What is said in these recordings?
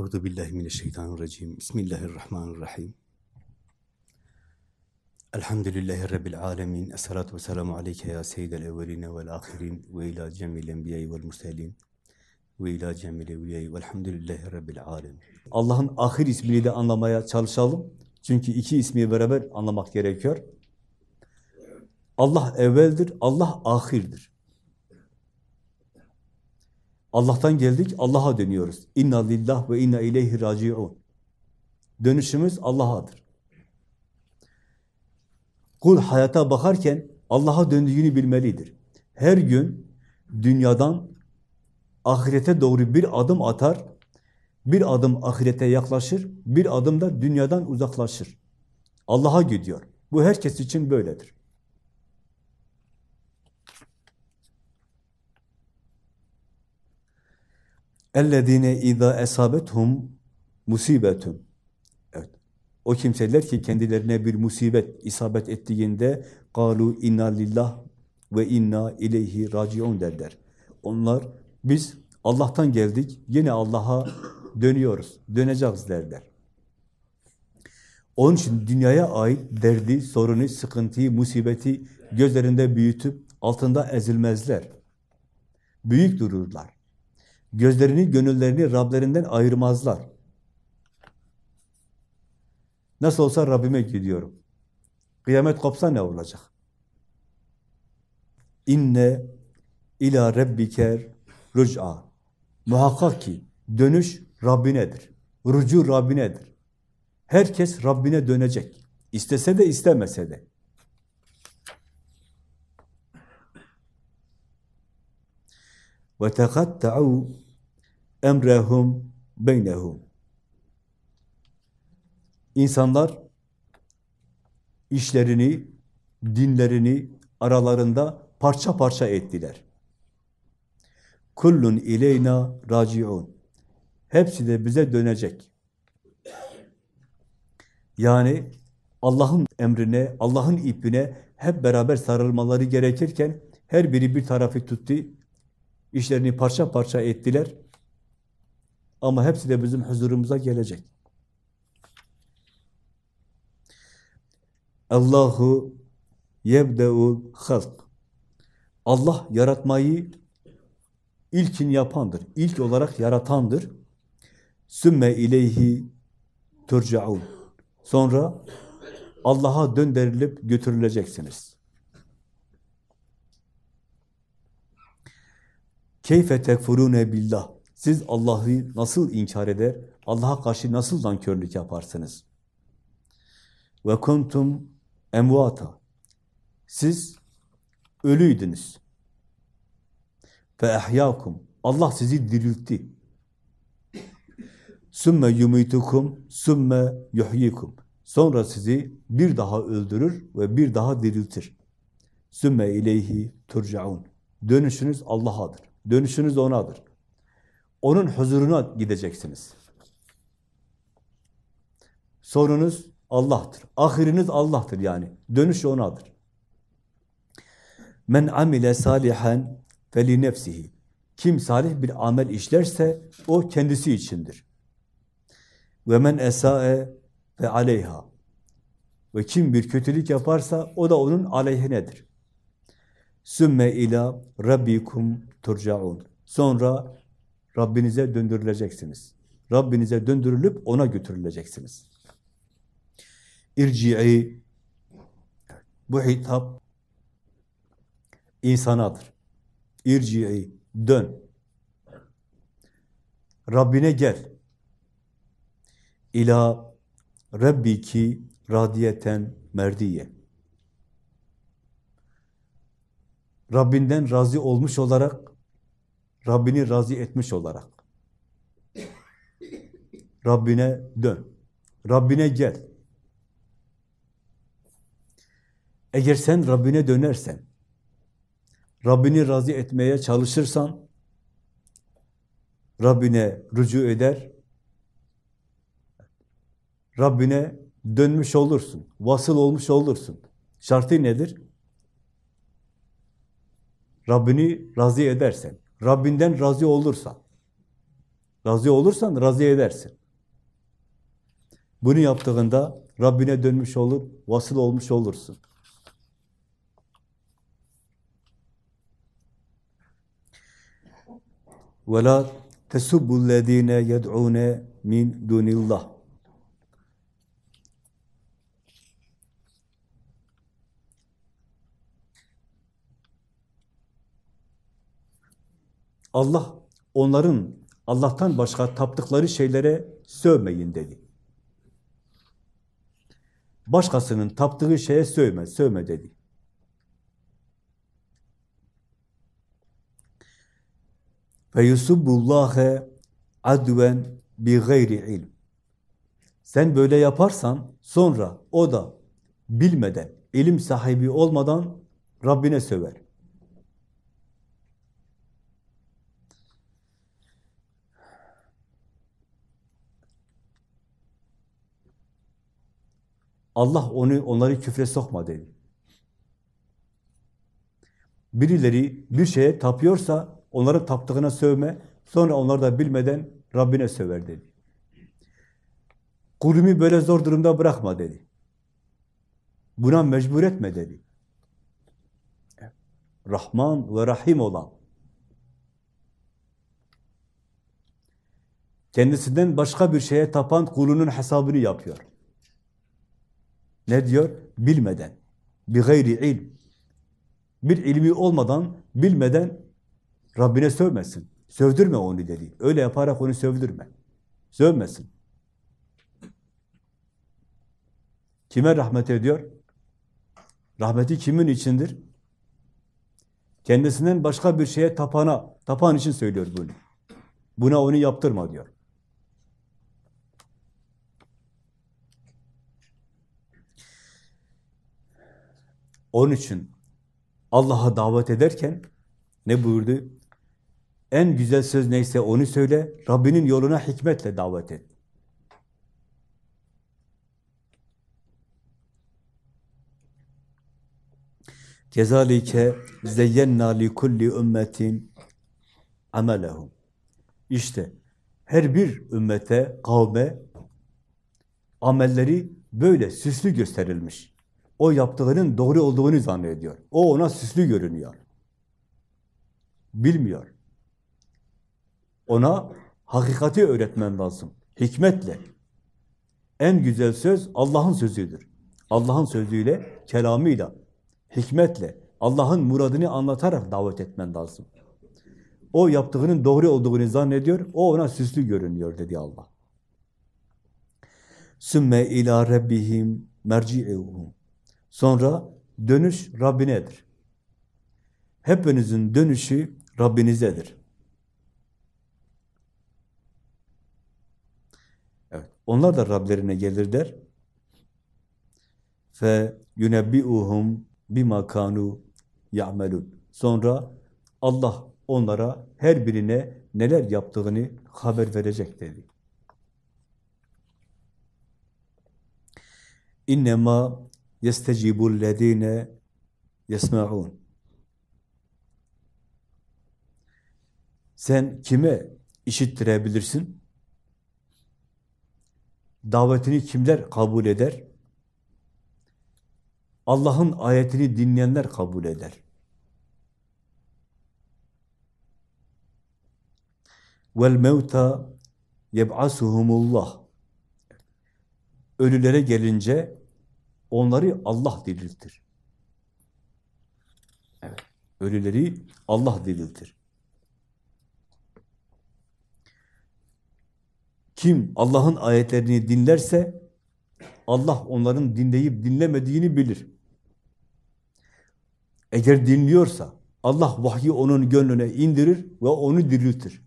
Euzu billahi mineşşeytanirracim. Bismillahirrahmanirrahim. Elhamdülillahi rabbil alamin. Essalatu vesselamu aleyke ya seyyidel evvelin ve'l ahirin ve ila cemil enbiya'i ve'l murselin ve ila cemil evliya'i ve'lhamdülillahi rabbil alamin. Allah'ın ahir ismini de anlamaya çalışalım. Çünkü iki ismi beraber anlamak gerekiyor. Allah evveldir, Allah ahirdir. Allah'tan geldik, Allah'a dönüyoruz. İnna lillah ve inna ileyhi raciun. Dönüşümüz Allah'adır. Kul hayata bakarken Allah'a döndüğünü bilmelidir. Her gün dünyadan ahirete doğru bir adım atar, bir adım ahirete yaklaşır, bir adım da dünyadan uzaklaşır. Allah'a gidiyor. Bu herkes için böyledir. اَلَّذ۪ينَ اِذَا esabethum musibetun. Evet. O kimseler ki kendilerine bir musibet isabet ettiğinde galu inna lillah ve inna ileyhi raciun derler. Onlar biz Allah'tan geldik, yine Allah'a dönüyoruz, döneceğiz derler. Onun için dünyaya ait derdi, sorunu, sıkıntıyı, musibeti gözlerinde büyütüp altında ezilmezler. Büyük dururlar. Gözlerini, gönüllerini Rablerinden ayırmazlar. Nasıl olsa Rabbime gidiyorum. Kıyamet kopsa ne olacak? İnne ila rabbiker rüc'a. Muhakkak ki dönüş Rabbinedir. Rücu Rabbinedir. Herkes Rabbine dönecek. İstese de istemese de. Tekatta'u emrehum beynehum. İnsanlar işlerini, dinlerini aralarında parça parça ettiler. Kullun ileyna raciun. Hepsi de bize dönecek. Yani Allah'ın emrine, Allah'ın ipine hep beraber sarılmaları gerekirken her biri bir tarafı tuttu, işlerini parça parça ettiler. Ama hepsi de bizim huzurumuza gelecek. Allahu yebdeul halk. Allah yaratmayı ilkin yapandır. İlk olarak yaratandır. Sümme ileyhi turcaun. Sonra Allah'a döndürülüp götürüleceksiniz. Keyfe tekfurune billah. Siz Allah'ı nasıl inkar eder, Allah'a karşı nasıl nankörlük yaparsınız? Ve kuntum emvata. Siz ölüydünüz. Fe ehyakum. Allah sizi diriltti. Sümme yumitukum, sümme yuhyikum. Sonra sizi bir daha öldürür ve bir daha diriltir. Sümme ileyhi turcaun. Dönüşünüz Allah'adır. Dönüşünüz O'nadır. Onun huzuruna gideceksiniz. Sorunuz Allah'tır. Ahiriniz Allah'tır yani. Dönüş O'nadır. Men amile salihan feli nefsihi. Kim salih bir amel işlerse o kendisi içindir. Ve men esae ve aleyha. Ve kim bir kötülük yaparsa o da onun aleyhinedir. Sümme ila rabbikum turcaun. Sonra Rabbinize döndürüleceksiniz. Rabbinize döndürülüp ona götürüleceksiniz. İrci'i bu hitap insanadır. İrci'i dön. Rabbine gel. İla Rabbiki radiyeten merdiye. Rabbinden razı olmuş olarak Rabbini razı etmiş olarak. Rabbine dön. Rabbine gel. Eğer sen Rabbine dönersen, Rabbini razı etmeye çalışırsan, Rabbine rücu eder, Rabbine dönmüş olursun, vasıl olmuş olursun. Şartı nedir? Rabbini razı edersen, Rabbinden razı olursa, Razı olursan razı edersin. Bunu yaptığında Rabbine dönmüş olur, vasıl olmuş olursun. وَلَا تَسُبُّ الَّذ۪ينَ يَدْعُونَ مِنْ دُونِ Allah onların Allah'tan başka taptıkları şeylere sövmeyin dedi. Başkasının taptığı şeye sövme, sövme dedi. Ve yusubbullâhe adven bi gayri ilm. Sen böyle yaparsan sonra o da bilmeden, ilim sahibi olmadan Rabbine söver. Allah onu onları küfre sokma dedi. Birileri bir şeye tapıyorsa onların taptığına sövme, sonra onlar da bilmeden Rabbine söver dedi. Kulümü böyle zor durumda bırakma dedi. Buna mecbur etme dedi. Rahman ve Rahim olan, kendisinden başka bir şeye tapan kulunun hesabını yapıyor. Ne diyor? Bilmeden. Bir gayri ilm. Bir ilmi olmadan, bilmeden Rabbine sövmesin. Sövdürme onu dedi. Öyle yaparak onu sövdürme. Sövmesin. Kime rahmet ediyor? Rahmeti kimin içindir? Kendisinden başka bir şeye tapana, tapan için söylüyor bunu. Buna onu yaptırma diyor. Onun için Allah'a davet ederken ne buyurdu? En güzel söz neyse onu söyle, Rabbinin yoluna hikmetle davet et. Kezalike zeyyenna li kulli ümmetin amelehum. İşte her bir ümmete, kavme amelleri böyle süslü gösterilmiş. O yaptığının doğru olduğunu zannediyor. O ona süslü görünüyor. Bilmiyor. Ona hakikati öğretmen lazım. Hikmetle. En güzel söz Allah'ın sözüdür. Allah'ın sözüyle, kelamıyla, hikmetle, Allah'ın muradını anlatarak davet etmen lazım. O yaptığının doğru olduğunu zannediyor, o ona süslü görünüyor dedi Allah. Sümme ila rabbihim merci'uhum. Sonra dönüş Rabbinedir. Hepinizin dönüşü Rabbinizedir. Evet, onlar da Rablerine gelirler. Fe yunebbi'uhum bima kanu ya'melun. Sonra Allah onlara her birine neler yaptığını haber verecek dedi. İnnemâ yestecibul lezine yesma'un. Sen kime işittirebilirsin? Davetini kimler kabul eder? Allah'ın ayetini dinleyenler kabul eder. Vel mevta yeb'asuhumullah. Ölülere gelince onları Allah diriltir. Evet. Ölüleri Allah diriltir. Kim Allah'ın ayetlerini dinlerse Allah onların dinleyip dinlemediğini bilir. Eğer dinliyorsa Allah vahyi onun gönlüne indirir ve onu diriltir.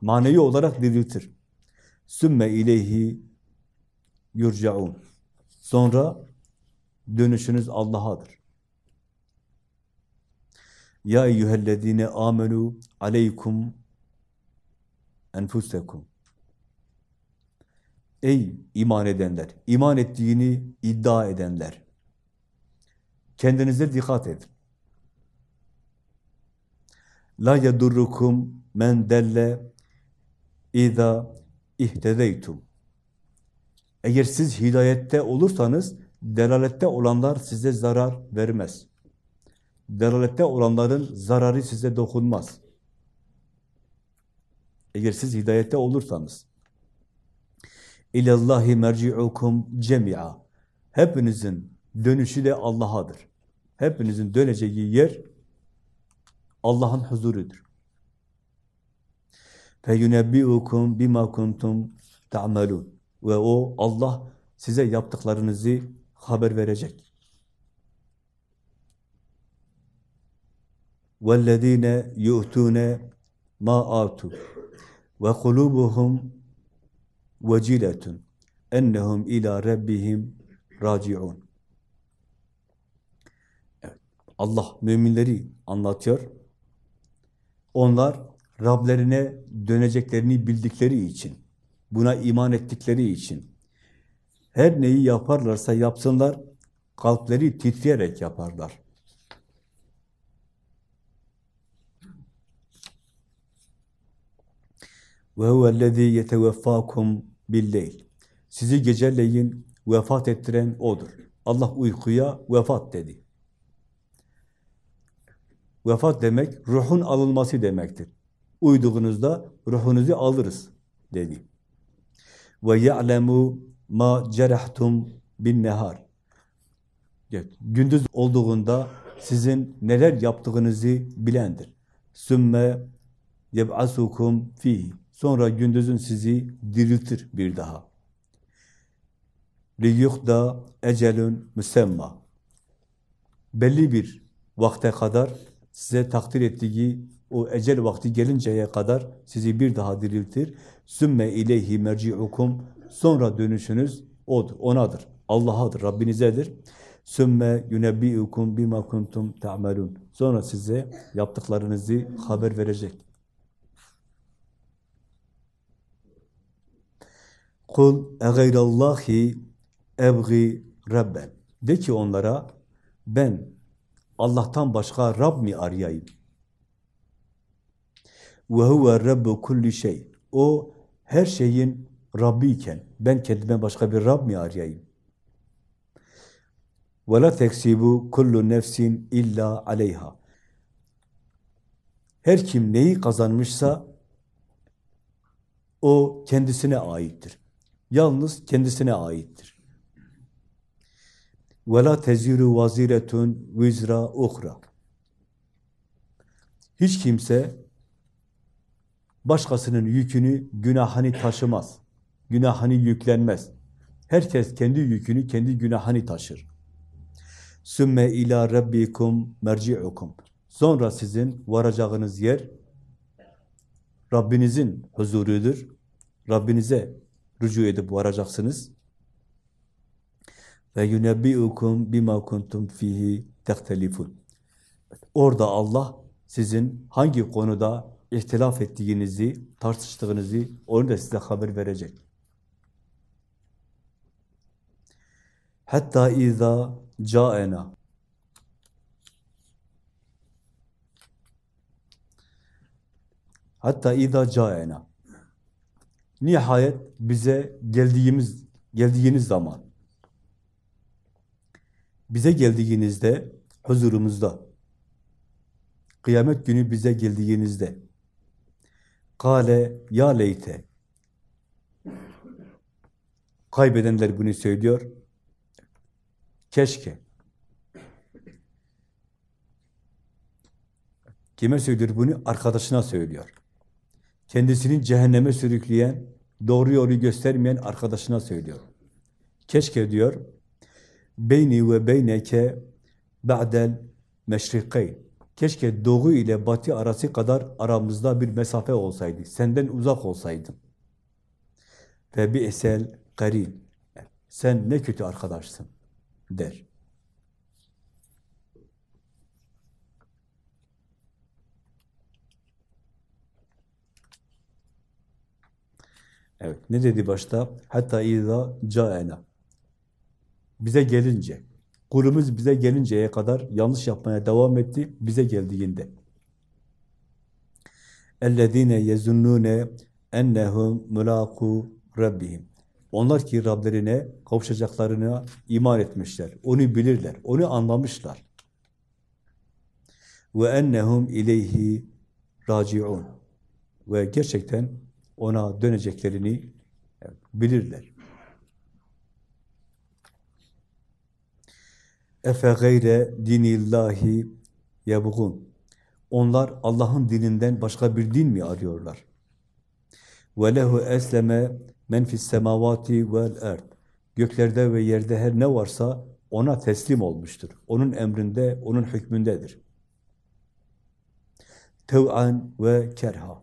Manevi olarak diriltir. Sümme ileyhi yurcaun. Sonra Dönüşünüz Allah'adır. Ya eyyühellezine amenu aleykum enfusekum. Ey iman edenler, iman ettiğini iddia edenler. Kendinize dikkat edin. La yedurrukum men delle iza ihtedeytum. Eğer siz hidayette olursanız delalette olanlar size zarar vermez. Delalette olanların zararı size dokunmaz. Eğer siz hidayette olursanız. İlallahi merci'ukum cemi'a. Hepinizin dönüşü de Allah'adır. Hepinizin döneceği yer Allah'ın huzurudur. فَيُنَبِّئُكُمْ بِمَا كُنْتُمْ تَعْمَلُونَ Ve o Allah size yaptıklarınızı haber verecek. وَالَّذ۪ينَ يُؤْتُونَ مَا آتُوا وَقُلُوبُهُمْ وَجِلَةٌ اَنَّهُمْ اِلٰى رَبِّهِمْ رَاجِعُونَ evet, Allah müminleri anlatıyor. Onlar Rablerine döneceklerini bildikleri için, buna iman ettikleri için, her neyi yaparlarsa yapsınlar, kalpleri titreyerek yaparlar. Ve huvellezî yeteveffâkum billeyl. Sizi geceleyin vefat ettiren O'dur. Allah uykuya vefat dedi. Vefat demek, ruhun alınması demektir. Uyduğunuzda ruhunuzu alırız dedi. Ve ya'lemu ma cerahtum bin nehar. Evet, gündüz olduğunda sizin neler yaptığınızı bilendir. Sümme yeb'asukum fi. Sonra gündüzün sizi diriltir bir daha. Liyuhda ecelün müsemma. Belli bir vakte kadar size takdir ettiği o ecel vakti gelinceye kadar sizi bir daha diriltir. Sümme ileyhi merci'ukum Sonra dönüşünüz odur, onadır. Allah'adır, Rabbinizedir. Sümme yunebbi'ukum bima kuntum ta'melun. Sonra size yaptıklarınızı haber verecek. Kul egeyrallahi evgi rabben. De ki onlara ben Allah'tan başka Rab mi arayayım? Ve huve rabbu kulli şey. O her şeyin Rabbi iken ben kendime başka bir Rab mi arayayım? Ve la teksibu kullu nefsin illa aleyha. Her kim neyi kazanmışsa o kendisine aittir. Yalnız kendisine aittir. وَلَا تَزِيرُ وَزِيرَةٌ وِزْرَا اُخْرَى Hiç kimse başkasının yükünü, günahını taşımaz. Günahını yüklenmez. Herkes kendi yükünü, kendi günahını taşır. Sümme ila rabbikum merci'ukum. Sonra sizin varacağınız yer Rabbinizin huzurudur. Rabbinize rücu edip varacaksınız. Ve yunebbi'ukum bima kuntum fihi tehtelifun. Orada Allah sizin hangi konuda ihtilaf ettiğinizi, tartıştığınızı onu da size haber verecek. Hatta iza caena. Hatta iza caena. Nihayet bize geldiğimiz geldiğiniz zaman. Bize geldiğinizde huzurumuzda. Kıyamet günü bize geldiğinizde. Kale ya leyte. Kaybedenler bunu söylüyor keşke kime söylüyor bunu? Arkadaşına söylüyor kendisini cehenneme sürükleyen, doğru yolu göstermeyen arkadaşına söylüyor. Keşke diyor, beyni ve beyneke ba'del meşrikayn. Keşke doğu ile batı arası kadar aramızda bir mesafe olsaydı. Senden uzak olsaydım. Ve bir esel karin. Sen ne kötü arkadaşsın der. Evet, ne dedi başta? Hatta izâ câena. Bize gelince, kulumuz bize gelinceye kadar yanlış yapmaya devam etti, bize geldiğinde. اَلَّذ۪ينَ يَزُنُّونَ ennehum mulaku rabbihim. Onlar ki Rablerine kavuşacaklarına iman etmişler. Onu bilirler, onu anlamışlar. Ve ennehum ileyhi raciun. Ve gerçekten ona döneceklerini bilirler. Efe gayre dinillahi yebğun. Onlar Allah'ın dininden başka bir din mi arıyorlar? Ve lehu esleme men fis semavati vel erd. Göklerde ve yerde her ne varsa ona teslim olmuştur. Onun emrinde, onun hükmündedir. Tev'an ve kerha.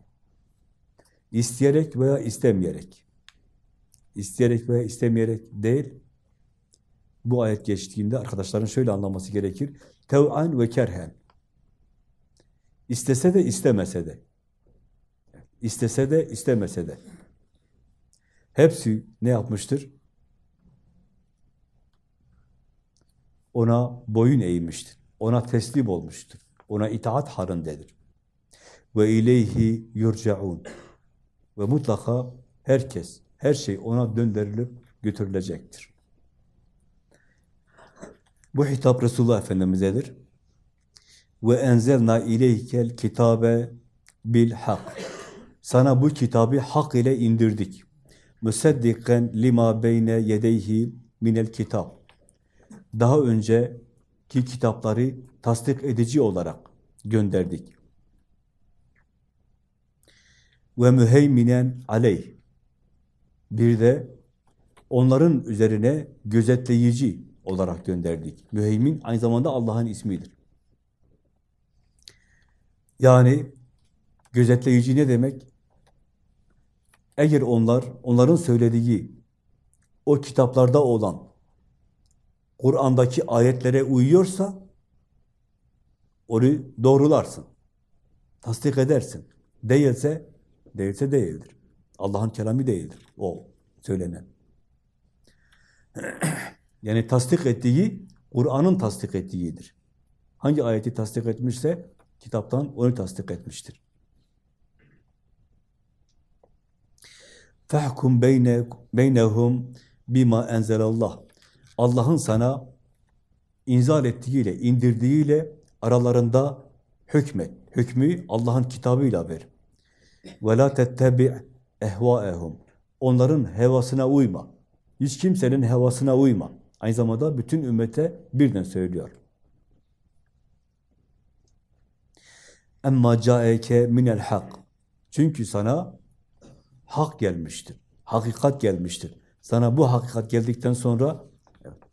İsteyerek veya istemeyerek. İsteyerek veya istemeyerek değil. Bu ayet geçtiğinde arkadaşların şöyle anlaması gerekir. Tev'an ve kerhen. İstese de istemese de. İstese de istemese de. Hepsi ne yapmıştır? Ona boyun eğmiştir. Ona teslim olmuştur. Ona itaat harindedir. Ve ileyhi yurcaun. Ve mutlaka herkes, her şey ona döndürülüp götürülecektir. Bu hitap Resulullah Efendimiz'edir. Ve enzelna ileykel kitabe bil hak. Sana bu kitabı hak ile indirdik. Müseddiken lima beyne yedeyhi minel kitap. Daha önce ki kitapları tasdik edici olarak gönderdik. Ve müheyminen aleyh. Bir de onların üzerine gözetleyici olarak gönderdik. Müheymin aynı zamanda Allah'ın ismidir. Yani gözetleyici ne demek? Eğer onlar, onların söylediği o kitaplarda olan Kur'an'daki ayetlere uyuyorsa onu doğrularsın. Tasdik edersin. Değilse, değilse değildir. Allah'ın kelamı değildir. O söylenen. yani tasdik ettiği, Kur'an'ın tasdik ettiğidir. Hangi ayeti tasdik etmişse, kitaptan onu tasdik etmiştir. Fehkum beyne beynehum bima enzelallah. Allah'ın sana inzal ettiğiyle, indirdiğiyle aralarında hükmet. Hükmü Allah'ın kitabıyla ver. Ve la tettebi ehvaehum. Onların hevasına uyma. Hiç kimsenin hevasına uyma. Aynı zamanda bütün ümmete birden söylüyor. Emma caeke minel hak. Çünkü sana hak gelmiştir. Hakikat gelmiştir. Sana bu hakikat geldikten sonra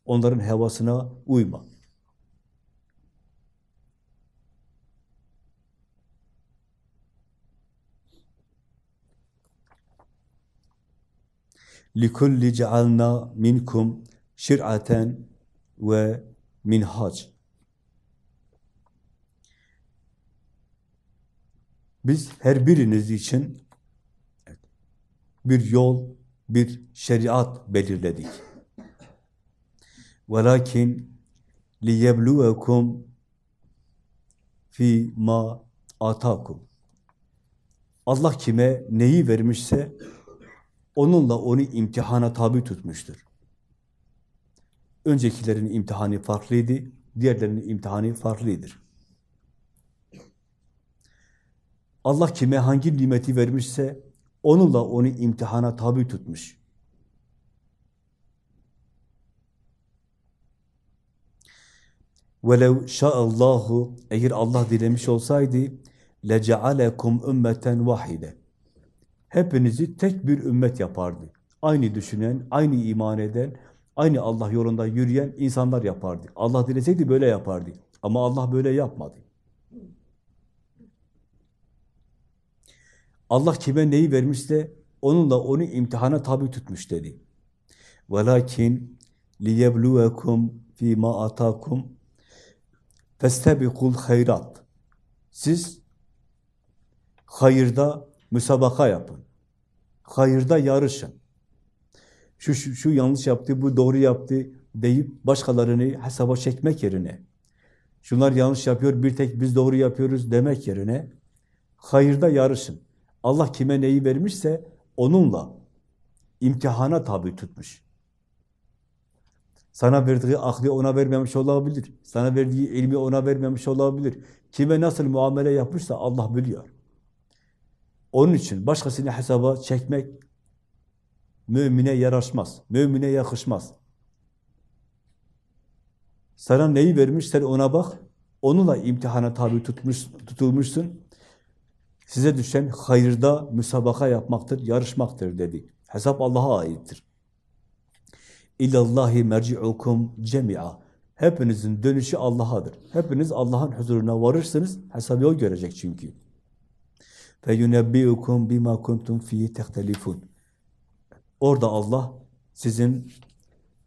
onların hevasına uyma. لِكُلِّ جَعَلْنَا minkum şir'aten ve minhac. Biz her biriniz için bir yol, bir şeriat belirledik. Velakin liyebluvekum fi ma atakum. Allah kime neyi vermişse onunla onu imtihana tabi tutmuştur. Öncekilerin imtihanı farklıydı, diğerlerinin imtihanı farklıdır. Allah kime hangi nimeti vermişse onunla onu imtihana tabi tutmuş. وَلَوْ şa'allahu Eğer Allah dilemiş olsaydı لَجَعَلَكُمْ ümmeten vahide Hepinizi tek bir ümmet yapardı. Aynı düşünen, aynı iman eden, aynı Allah yolunda yürüyen insanlar yapardı. Allah dileseydi böyle yapardı. Ama Allah böyle yapmadı. Allah kime neyi vermişse onunla onu imtihana tabi tutmuş dedi. Velakin liyebluvekum fîmâ atâkum festebikul hayrat. Siz hayırda müsabaka yapın. Hayırda yarışın. Şu, şu, şu yanlış yaptı, bu doğru yaptı deyip başkalarını hesaba çekmek yerine şunlar yanlış yapıyor, bir tek biz doğru yapıyoruz demek yerine hayırda yarışın. Allah kime neyi vermişse onunla imtihana tabi tutmuş. Sana verdiği aklı ona vermemiş olabilir. Sana verdiği ilmi ona vermemiş olabilir. Kime nasıl muamele yapmışsa Allah biliyor. Onun için başkasını hesaba çekmek mümine yaraşmaz. Mümine yakışmaz. Sana neyi vermiş sen ona bak. Onunla imtihana tabi tutmuş, tutulmuşsun. Size düşen hayırda müsabaka yapmaktır, yarışmaktır dedi. Hesap Allah'a aittir. İllallahi merci'ukum cemi'a. Hepinizin dönüşü Allah'adır. Hepiniz Allah'ın huzuruna varırsınız. Hesabı o görecek çünkü. Fe yunebbi'ukum bima kuntum fihi tehtelifun. Orada Allah sizin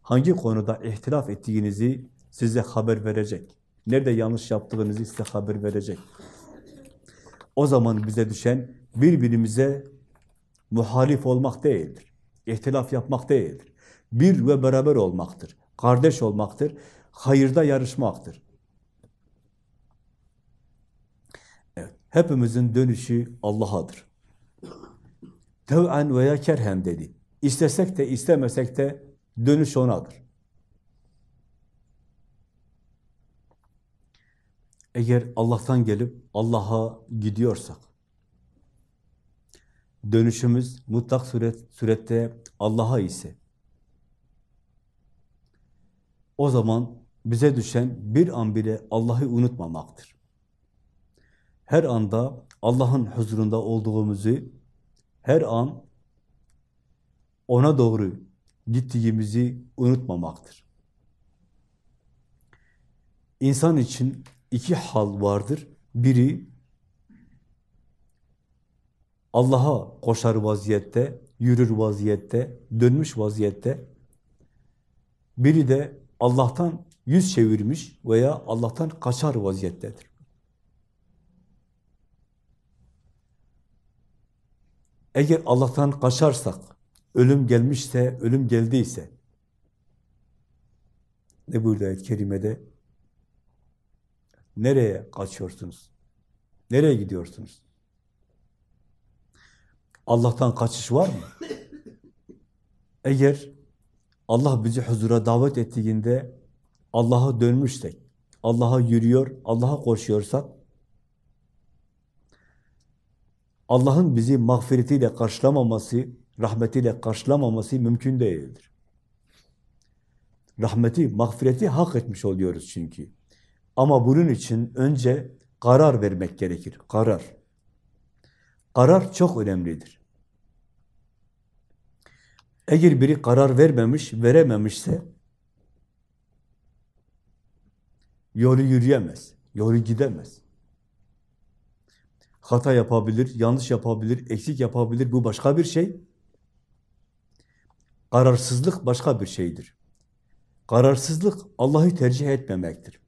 hangi konuda ihtilaf ettiğinizi size haber verecek. Nerede yanlış yaptığınızı size haber verecek. O zaman bize düşen birbirimize muhalif olmak değildir. İhtilaf yapmak değildir. Bir ve beraber olmaktır. Kardeş olmaktır. Hayırda yarışmaktır. Evet, hepimizin dönüşü Allah'adır. Tev'en veya kerhen dedi. İstesek de istemesek de dönüş O'nadır. Eğer Allah'tan gelip Allah'a gidiyorsak, dönüşümüz mutlak suret, surette Allah'a ise, o zaman bize düşen bir an bile Allah'ı unutmamaktır. Her anda Allah'ın huzurunda olduğumuzu, her an ona doğru gittiğimizi unutmamaktır. İnsan için iki hal vardır. Biri Allah'a koşar vaziyette, yürür vaziyette, dönmüş vaziyette. Biri de Allah'tan yüz çevirmiş veya Allah'tan kaçar vaziyettedir. Eğer Allah'tan kaçarsak, ölüm gelmişse, ölüm geldiyse, ne buyurdu ayet-i kerimede? Nereye kaçıyorsunuz? Nereye gidiyorsunuz? Allah'tan kaçış var mı? Eğer Allah bizi huzura davet ettiğinde Allah'a dönmüşsek, Allah'a yürüyor, Allah'a koşuyorsak, Allah'ın bizi mağfiretiyle karşılamaması, rahmetiyle karşılamaması mümkün değildir. Rahmeti, mağfireti hak etmiş oluyoruz çünkü. Ama bunun için önce karar vermek gerekir, karar. Karar çok önemlidir. Eğer biri karar vermemiş, verememişse yolu yürüyemez, yolu gidemez. Hata yapabilir, yanlış yapabilir, eksik yapabilir. Bu başka bir şey. Kararsızlık başka bir şeydir. Kararsızlık Allah'ı tercih etmemektir.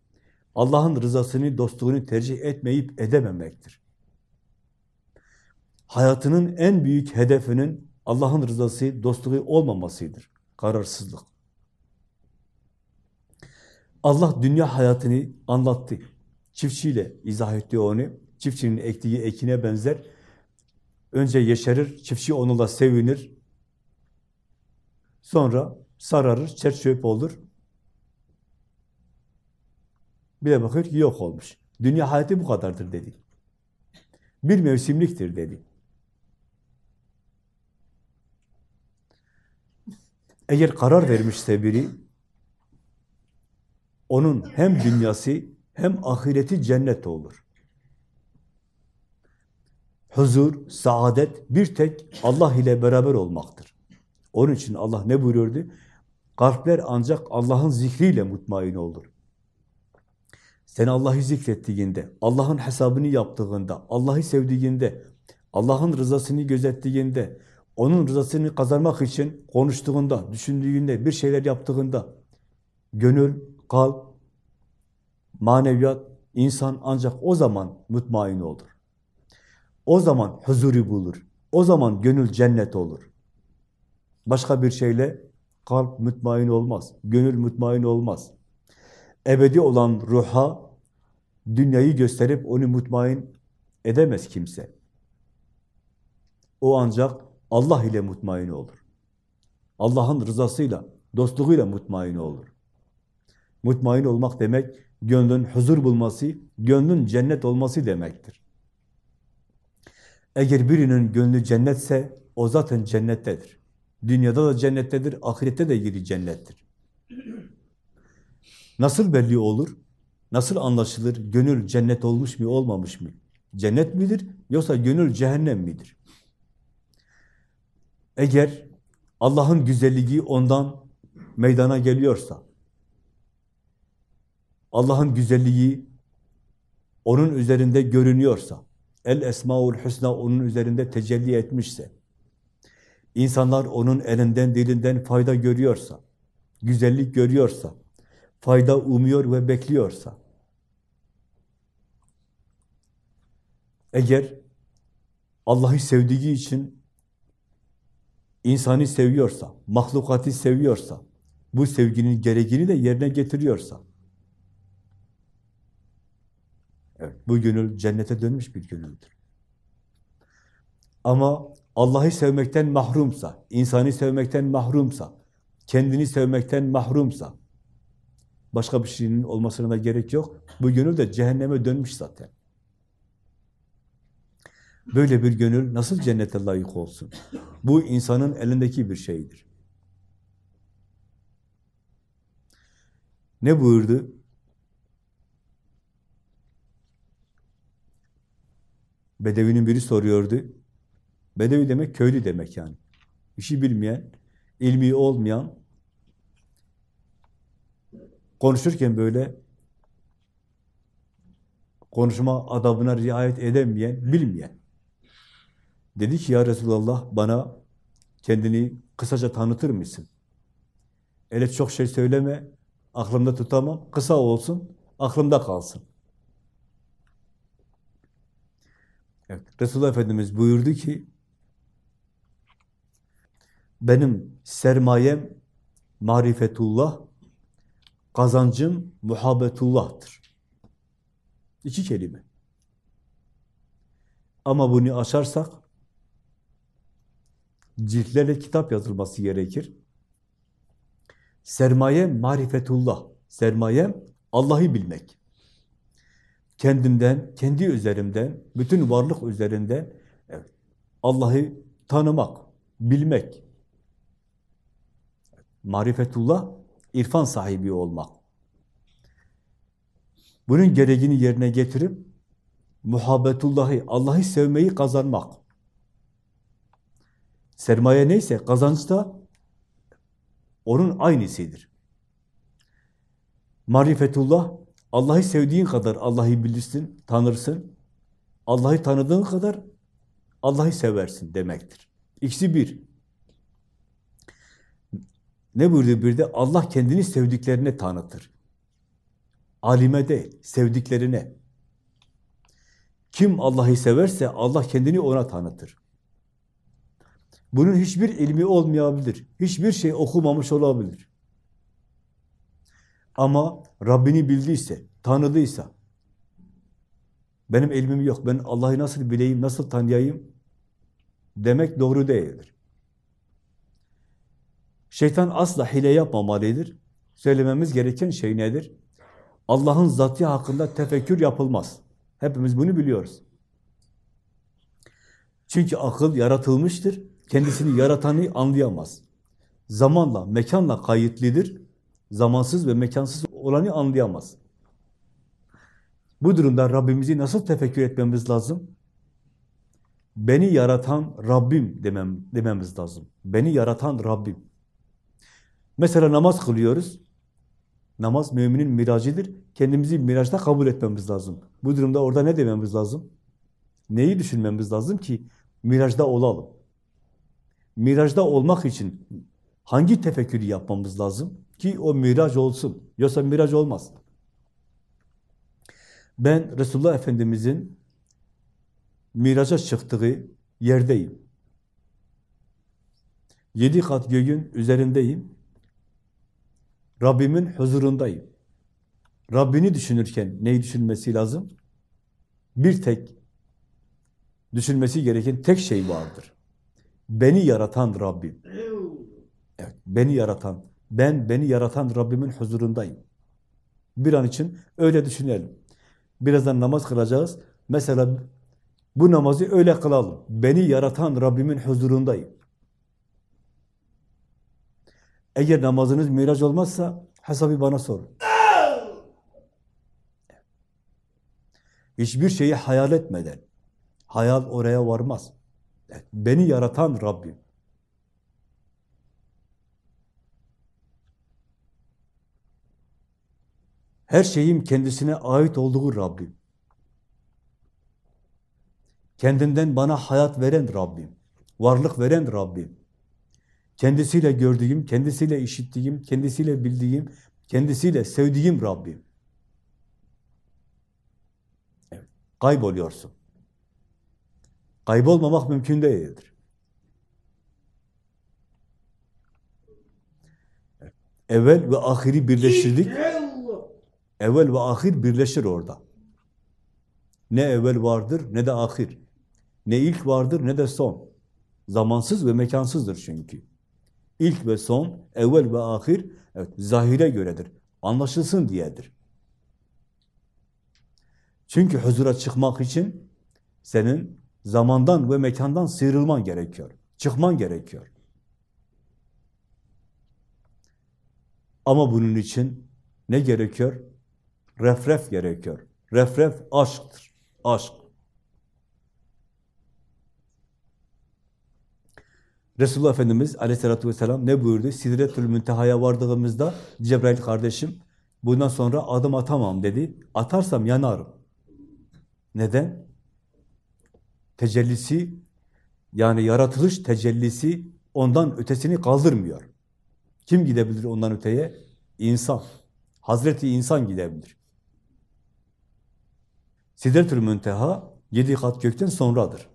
Allah'ın rızasını, dostluğunu tercih etmeyip edememektir. Hayatının en büyük hedefinin Allah'ın rızası, dostluğu olmamasıdır. Kararsızlık. Allah dünya hayatını anlattı. Çiftçiyle izah etti onu. Çiftçinin ektiği ekine benzer. Önce yeşerir, çiftçi onunla sevinir. Sonra sararır, çerçöp olur. Bir de bakıyor ki yok olmuş. Dünya hayatı bu kadardır dedi. Bir mevsimliktir dedi. Eğer karar vermişse biri, onun hem dünyası hem ahireti cennet olur. Huzur, saadet bir tek Allah ile beraber olmaktır. Onun için Allah ne buyuruyordu? Kalpler ancak Allah'ın zikriyle mutmain olur. Sen Allah'ı zikrettiğinde, Allah'ın hesabını yaptığında, Allah'ı sevdiğinde, Allah'ın rızasını gözettiğinde, onun rızasını kazanmak için konuştuğunda, düşündüğünde, bir şeyler yaptığında, gönül, kalp, maneviyat, insan ancak o zaman mutmain olur. O zaman huzuru bulur. O zaman gönül cennet olur. Başka bir şeyle kalp mutmain olmaz. Gönül mutmain olmaz. Ebedi olan ruha dünyayı gösterip onu mutmain edemez kimse. O ancak Allah ile mutmain olur. Allah'ın rızasıyla, dostluğuyla mutmain olur. Mutmain olmak demek, gönlün huzur bulması, gönlün cennet olması demektir. Eğer birinin gönlü cennetse, o zaten cennettedir. Dünyada da cennettedir, ahirette de yeri cennettir. Nasıl belli olur? Nasıl anlaşılır? Gönül cennet olmuş mu, olmamış mı? Cennet midir, yoksa gönül cehennem midir? Eğer Allah'ın güzelliği ondan meydana geliyorsa, Allah'ın güzelliği onun üzerinde görünüyorsa, El Esmaül Hüsna onun üzerinde tecelli etmişse, insanlar onun elinden, dilinden fayda görüyorsa, güzellik görüyorsa, fayda umuyor ve bekliyorsa, eğer Allah'ı sevdiği için insanı seviyorsa, mahlukatı seviyorsa, bu sevginin gereğini de yerine getiriyorsa, evet, bu gönül cennete dönmüş bir gönüldür. Ama Allah'ı sevmekten mahrumsa, insanı sevmekten mahrumsa, kendini sevmekten mahrumsa, başka bir şeyin olmasına da gerek yok. Bu gönül de cehenneme dönmüş zaten. Böyle bir gönül nasıl cennete layık olsun? Bu insanın elindeki bir şeydir. Ne buyurdu? Bedevinin biri soruyordu. Bedevi demek köylü demek yani. İşi bilmeyen, ilmi olmayan, konuşurken böyle konuşma adabına riayet edemeyen, bilmeyen. Dedi ki ya Resulallah bana kendini kısaca tanıtır mısın? Öyle çok şey söyleme, aklımda tutamam, kısa olsun, aklımda kalsın. Evet, Resulullah Efendimiz buyurdu ki, benim sermayem marifetullah, kazancım muhabbetullah'tır. İki kelime. Ama bunu açarsak, ciltlerle kitap yazılması gerekir. Sermaye marifetullah. Sermayem Allah'ı bilmek. Kendimden, kendi üzerimden, bütün varlık üzerinde Allah'ı tanımak, bilmek. Marifetullah, irfan sahibi olmak. Bunun gereğini yerine getirip muhabbetullahı, Allah'ı sevmeyi kazanmak. Sermaye neyse kazanç da onun aynısıdır. Marifetullah, Allah'ı sevdiğin kadar Allah'ı bilirsin, tanırsın. Allah'ı tanıdığın kadar Allah'ı seversin demektir. İkisi bir. Ne buyurdu bir de? Allah kendini sevdiklerine tanıtır. Alime değil, sevdiklerine. Kim Allah'ı severse Allah kendini ona tanıtır. Bunun hiçbir ilmi olmayabilir. Hiçbir şey okumamış olabilir. Ama Rabbini bildiyse, tanıdıysa, benim ilmim yok, ben Allah'ı nasıl bileyim, nasıl tanıyayım demek doğru değildir. Şeytan asla hile yapmamalıdır. Söylememiz gereken şey nedir? Allah'ın zatı hakkında tefekkür yapılmaz. Hepimiz bunu biliyoruz. Çünkü akıl yaratılmıştır kendisini yaratanı anlayamaz. Zamanla, mekanla kayıtlıdır. Zamansız ve mekansız olanı anlayamaz. Bu durumda Rabbimizi nasıl tefekkür etmemiz lazım? Beni yaratan Rabbim demem, dememiz lazım. Beni yaratan Rabbim. Mesela namaz kılıyoruz. Namaz müminin miracıdır. Kendimizi miraçta kabul etmemiz lazım. Bu durumda orada ne dememiz lazım? Neyi düşünmemiz lazım ki mirajda olalım? mirajda olmak için hangi tefekkürü yapmamız lazım? Ki o miraç olsun. Yoksa miraç olmaz. Ben Resulullah Efendimizin miraca çıktığı yerdeyim. Yedi kat göğün üzerindeyim. Rabbimin huzurundayım. Rabbini düşünürken neyi düşünmesi lazım? Bir tek düşünmesi gereken tek şey vardır. Beni yaratan Rabbim. Evet, beni yaratan, ben beni yaratan Rabbimin huzurundayım. Bir an için öyle düşünelim. Birazdan namaz kılacağız. Mesela bu namazı öyle kılalım. Beni yaratan Rabbimin huzurundayım. Eğer namazınız miraç olmazsa hesabı bana sorun. Hiçbir şeyi hayal etmeden, hayal oraya varmaz. Beni yaratan Rabbim. Her şeyim kendisine ait olduğu Rabbim. Kendinden bana hayat veren Rabbim. Varlık veren Rabbim. Kendisiyle gördüğüm, kendisiyle işittiğim, kendisiyle bildiğim, kendisiyle sevdiğim Rabbim. Kayboluyorsun. Kaybolmamak mümkün değildir. Evvel ve ahiri birleştirdik. Evvel ve ahir birleşir orada. Ne evvel vardır ne de ahir. Ne ilk vardır ne de son. Zamansız ve mekansızdır çünkü. İlk ve son, evvel ve ahir, evet, zahire göredir. Anlaşılsın diyedir. Çünkü huzura çıkmak için senin zamandan ve mekandan sıyrılman gerekiyor. Çıkman gerekiyor. Ama bunun için ne gerekiyor? Refref gerekiyor. Refref aşktır. Aşk. Resulullah Efendimiz aleyhissalatü vesselam ne buyurdu? Sidretül Münteha'ya vardığımızda Cebrail kardeşim bundan sonra adım atamam dedi. Atarsam yanarım. Neden? Tecellisi yani yaratılış tecellisi ondan ötesini kaldırmıyor. Kim gidebilir ondan öteye? İnsan. Hazreti insan gidebilir. Sidretül Münteha yedi kat gökten sonradır.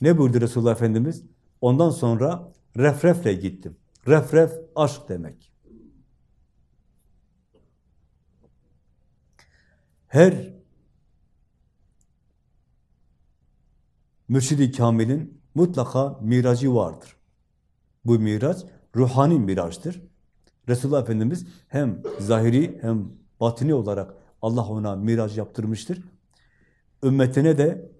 Ne buyurdu Resulullah Efendimiz? Ondan sonra refrefle gittim. Refref aşk demek. Her mürşidi kamilin mutlaka miracı vardır. Bu miraç ruhani miraçtır. Resulullah Efendimiz hem zahiri hem batini olarak Allah ona miraç yaptırmıştır. Ümmetine de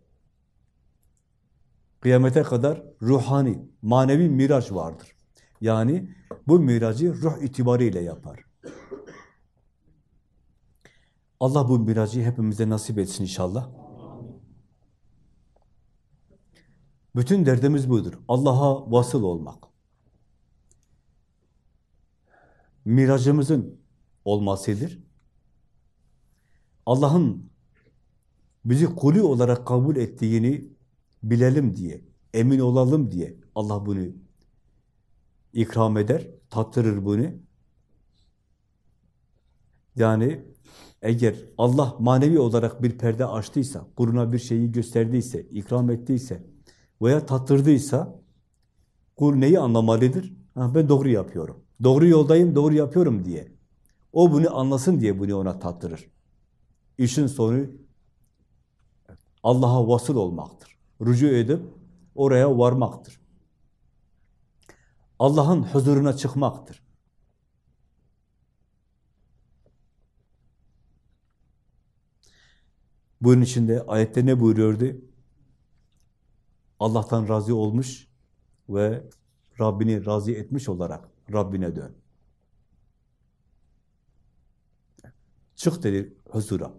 kıyamete kadar ruhani, manevi miraç vardır. Yani bu miracı ruh itibariyle yapar. Allah bu miracı hepimize nasip etsin inşallah. Bütün derdimiz budur. Allah'a vasıl olmak. Miracımızın olmasıdır. Allah'ın bizi kulü olarak kabul ettiğini bilelim diye, emin olalım diye Allah bunu ikram eder, tattırır bunu. Yani eğer Allah manevi olarak bir perde açtıysa, kuruna bir şeyi gösterdiyse, ikram ettiyse veya tattırdıysa kul neyi anlamalıdır? Ha, ben doğru yapıyorum. Doğru yoldayım, doğru yapıyorum diye. O bunu anlasın diye bunu ona tattırır. İşin sonu Allah'a vasıl olmaktır. Rücu edip oraya varmaktır. Allah'ın huzuruna çıkmaktır. Bunun içinde ayette ne buyuruyordu? Allah'tan razı olmuş ve Rabbini razı etmiş olarak Rabbine dön. Çık dedi huzura.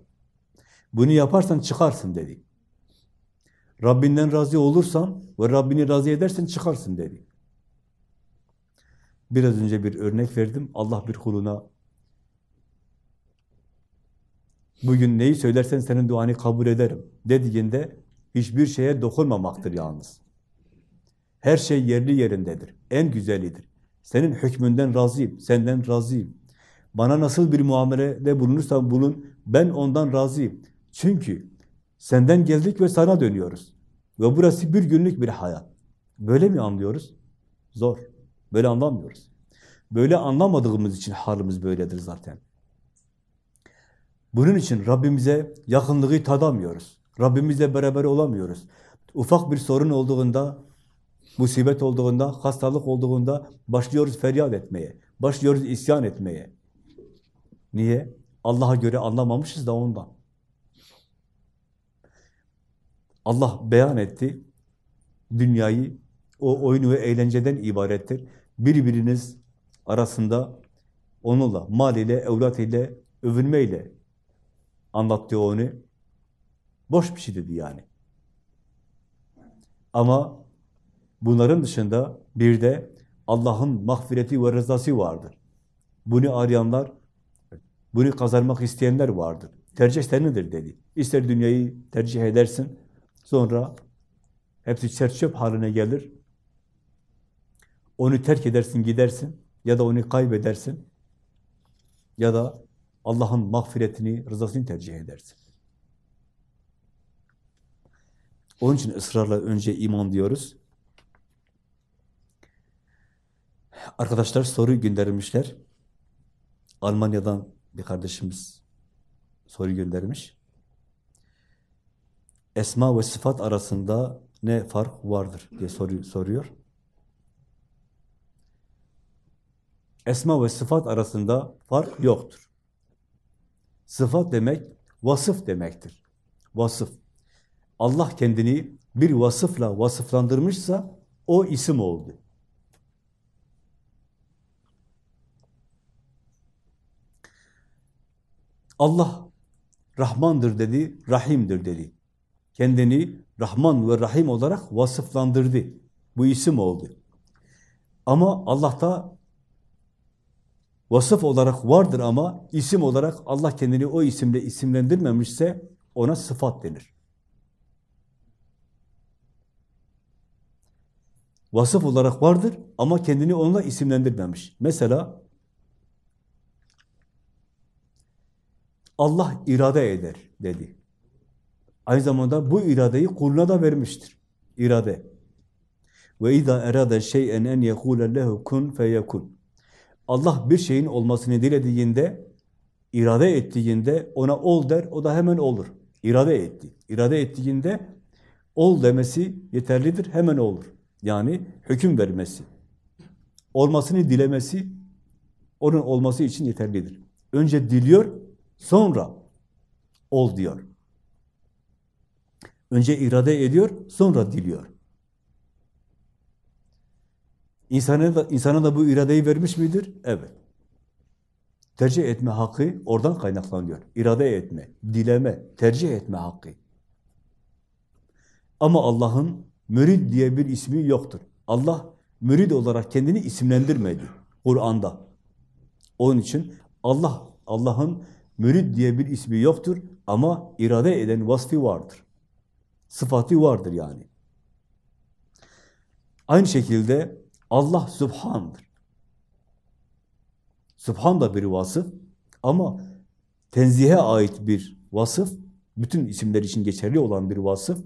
Bunu yaparsan çıkarsın dedi. Rabbinden razı olursan ve Rabbini razı edersen çıkarsın dedi. Biraz önce bir örnek verdim. Allah bir kuluna bugün neyi söylersen senin duanı kabul ederim dediğinde hiçbir şeye dokunmamaktır yalnız. Her şey yerli yerindedir. En güzelidir. Senin hükmünden razıyım, senden razıyım. Bana nasıl bir muamelede bulunursan bulun, ben ondan razıyım. Çünkü senden geldik ve sana dönüyoruz. Ve burası bir günlük bir hayat. Böyle mi anlıyoruz? Zor. Böyle anlamıyoruz. Böyle anlamadığımız için halimiz böyledir zaten. Bunun için Rabbimize yakınlığı tadamıyoruz. Rabbimizle beraber olamıyoruz. Ufak bir sorun olduğunda, musibet olduğunda, hastalık olduğunda başlıyoruz feryat etmeye, başlıyoruz isyan etmeye. Niye? Allah'a göre anlamamışız da ondan. Allah beyan etti, dünyayı o oyunu ve eğlenceden ibarettir. Birbiriniz arasında onunla, mal ile, evlat ile, övünmeyle anlattı onu. Boş bir şey dedi yani. Ama bunların dışında bir de Allah'ın mağfireti ve rızası vardır. Bunu arayanlar, bunu kazanmak isteyenler vardır. Tercih senindir dedi. İster dünyayı tercih edersin, sonra hepsi çerçöp haline gelir. Onu terk edersin, gidersin ya da onu kaybedersin ya da Allah'ın mağfiretini, rızasını tercih edersin. Onun için ısrarla önce iman diyoruz. Arkadaşlar soru göndermişler. Almanya'dan bir kardeşimiz soru göndermiş. Esma ve sıfat arasında ne fark vardır diye soru, soruyor. Esma ve sıfat arasında fark yoktur. Sıfat demek vasıf demektir. Vasıf. Allah kendini bir vasıfla vasıflandırmışsa o isim oldu. Allah Rahmandır dedi, Rahim'dir dedi. Kendini Rahman ve Rahim olarak vasıflandırdı. Bu isim oldu. Ama Allah'ta vasıf olarak vardır ama isim olarak Allah kendini o isimle isimlendirmemişse ona sıfat denir. Vasıf olarak vardır ama kendini onunla isimlendirmemiş. Mesela Allah irade eder dedi. Aynı zamanda bu iradeyi kuluna da vermiştir. İrade. Ve izâ erâde şey'en en yekûle lehu kun feyekun. Allah bir şeyin olmasını dilediğinde, irade ettiğinde ona ol der, o da hemen olur. İrade etti. İrade ettiğinde ol demesi yeterlidir, hemen olur. Yani hüküm vermesi. Olmasını dilemesi, onun olması için yeterlidir. Önce diliyor, sonra ol diyor. Önce irade ediyor, sonra diliyor. İnsana da, insana da bu iradeyi vermiş midir? Evet. Tercih etme hakkı oradan kaynaklanıyor. İrade etme, dileme, tercih etme hakkı. Ama Allah'ın mürid diye bir ismi yoktur. Allah mürid olarak kendini isimlendirmedi Kur'an'da. Onun için Allah Allah'ın mürid diye bir ismi yoktur ama irade eden vasfı vardır. Sıfatı vardır yani. Aynı şekilde Allah Sübhan'dır. Sübhan da bir vasıf ama tenzihe ait bir vasıf, bütün isimler için geçerli olan bir vasıf.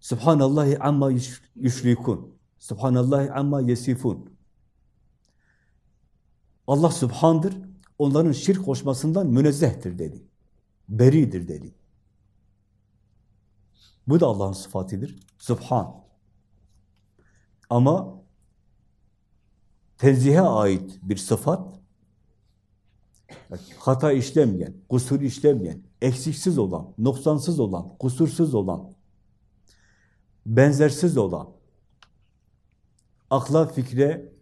Subhanallahi amma yüşrikun. Subhanallahi amma yesifun. Allah Sübhan'dır. Onların şirk koşmasından münezzehtir dedi. Beridir dedi. Bu da Allah'ın sıfatıdır. Subhan. Ama tenzihe ait bir sıfat, hata işlemeyen, kusur işlemeyen, eksiksiz olan, noksansız olan, kusursuz olan, benzersiz olan, akla, fikre,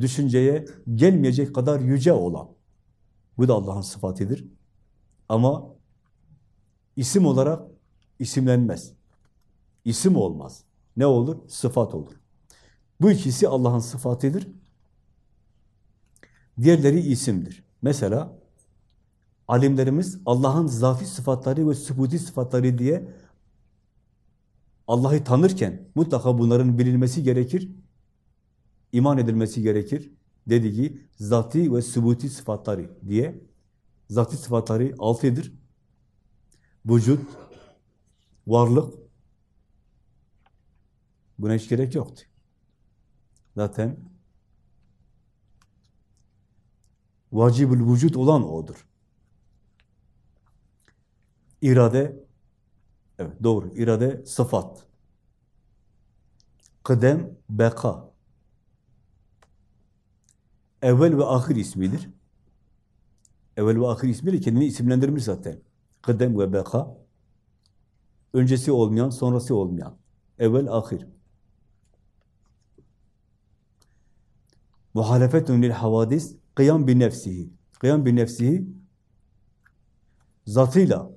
düşünceye gelmeyecek kadar yüce olan, bu da Allah'ın sıfatıdır. Ama isim olarak isimlenmez. İsim olmaz. Ne olur? Sıfat olur. Bu ikisi Allah'ın sıfatıdır. Diğerleri isimdir. Mesela alimlerimiz Allah'ın zati sıfatları ve sübuti sıfatları diye Allah'ı tanırken mutlaka bunların bilinmesi gerekir, iman edilmesi gerekir. Dediği zati ve sübuti sıfatları diye. Zati sıfatları altıdır. Vücut, varlık. Buna hiç gerek yoktu. Zaten vacibül vücut olan O'dur. İrade, Evet, doğru. İrade sıfat. Kıdem, beka. Evvel ve ahir ismidir. Evvel ve ahir ismiyle kendini isimlendirmiş zaten. Kıdem ve beka. Öncesi olmayan, sonrası olmayan. Evvel, ahir. Muhalefetun lil havadis, kıyam bi nefsihi. Kıyam bi nefsihi, zatıyla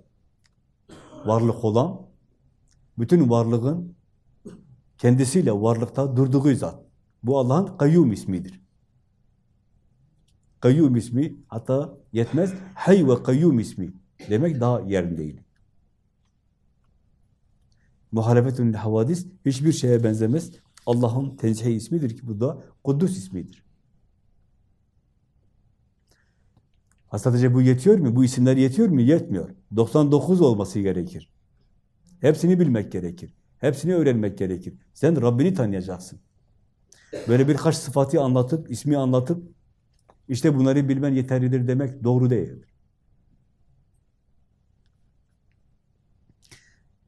varlık olan, bütün varlığın kendisiyle varlıkta durduğu zat. Bu Allah'ın kayyum ismidir. Kayyum ismi hatta yetmez, hay ve kayyum ismi demek daha yerindeydi. Muhalefetün havadis hiçbir şeye benzemez. Allah'ın tenzih ismidir ki bu da Kuddus ismidir. Ha sadece bu yetiyor mu? Bu isimler yetiyor mu? Yetmiyor. 99 olması gerekir. Hepsini bilmek gerekir. Hepsini öğrenmek gerekir. Sen Rabbini tanıyacaksın. Böyle birkaç sıfatı anlatıp, ismi anlatıp, işte bunları bilmen yeterlidir demek doğru değildir.